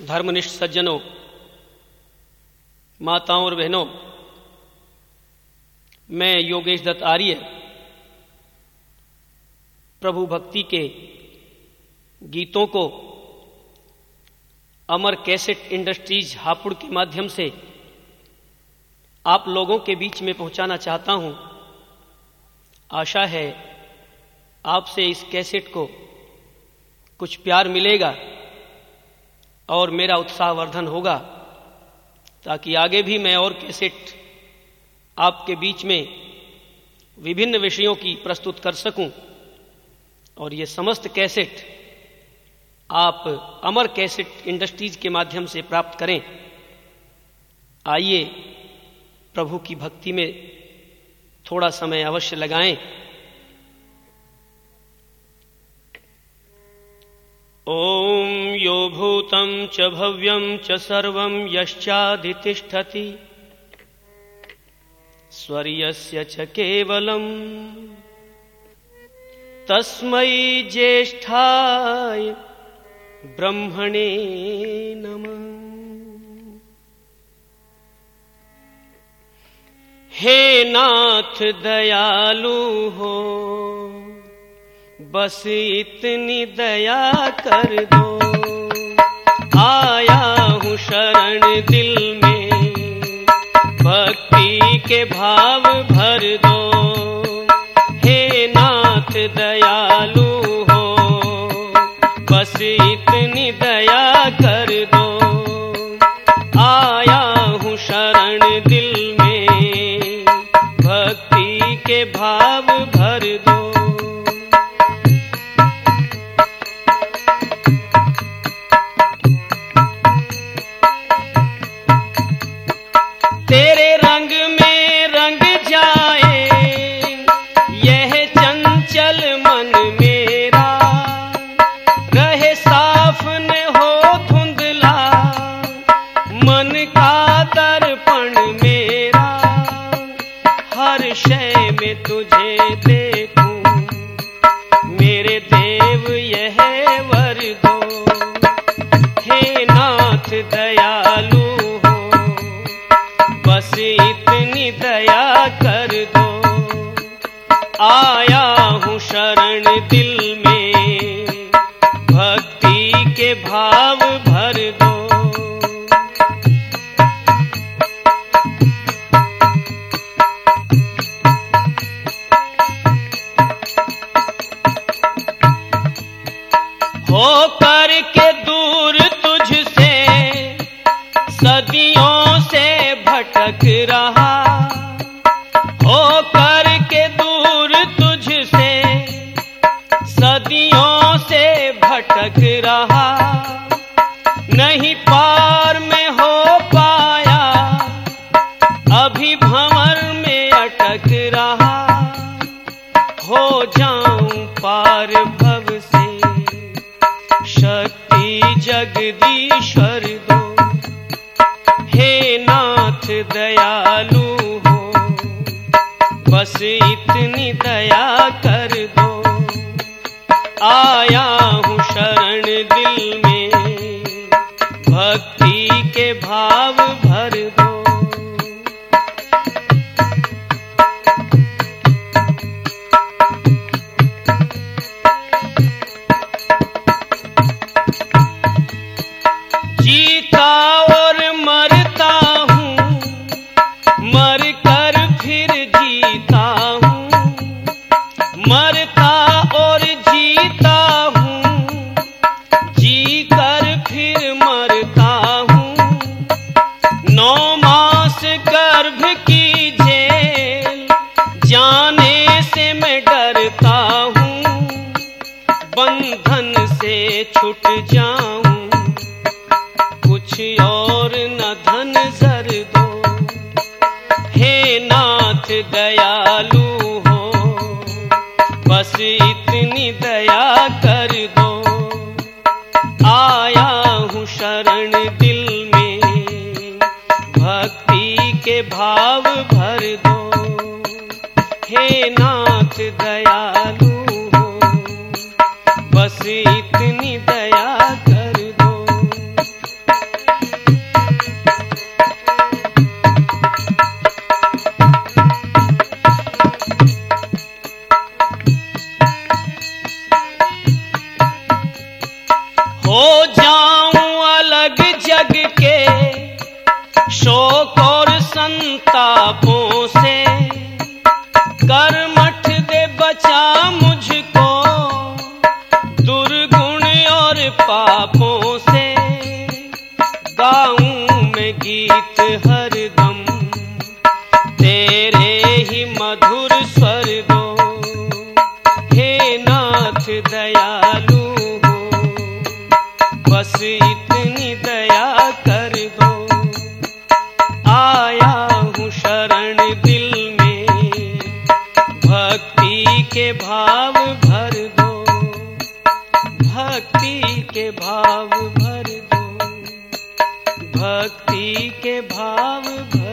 धर्मनिष्ठ सज्जनों, माताओं और बहनों, मैं योगेश दत्त आर्य, प्रभु भक्ति के गीतों को अमर कैसेट इंडस्ट्रीज़ हापुड़ के माध्यम से आप लोगों के बीच में पहुंचाना चाहता हूँ। आशा है आपसे इस कैसेट को कुछ प्यार मिलेगा। और मेरा उत्साहवर्धन होगा, ताकि आगे भी मैं और कैसेट आपके बीच में विभिन्न विषयों की प्रस्तुत कर सकूँ। और ये समस्त कैसेट आप अमर कैसेट इंडस्ट्रीज़ के माध्यम से प्राप्त करें। आइए प्रभु की भक्ति में थोड़ा समय अवश्य लगाएँ। ॐ यो भूतं च भव्यं च सर्वं यश्चाधितिष्ठति। स्वर्यस्य च केवलम् तस्मै ज्येष्ठाय ब्रह्मणे नमः। हे नाथ दयालु हो बस इतनी दया कर दो आया हूँ शरण दिल में। भक्ति के भाव भर दो। हे नाथ दयालु हो, बस इतनी दया कर दो। दर्पण मेरा, हर शय में तुझे देखूँ। मेरे देव, यह वर दो हे नाथ दयालु हो। बस इतनी दया कर दो। आया हूँ शरण दिल दूर तुझसे सदियों से भटक रहा। के दूर तुझसे सदियों से भटक रहा। नहीं पार में जगदीश्वर दो हे नाथ दयालु हो। बस इतनी दया कर दो। आया डरता हूँ, बंधन से छूट जाऊँ। कुछ और न धन जर दो, हे नाथ दयालु हो, बस इतनी दया कर दो। आया हूँ शरण दिल में, भक्ति के भाव भर दो। हे नाथ हो जाऊँ अलग जग के शोक और संतापों से। कर मठ दे बचा मुझको, दुर्गुण और पापों से। गाऊं में गीत हरदम, तेरे ही मधुर बस इतनी दया कर दो। आया हूँ शरण दिल में, भक्ति के भाव भर दो। भक्ति के भाव भर दो। भक्ति के भाव भर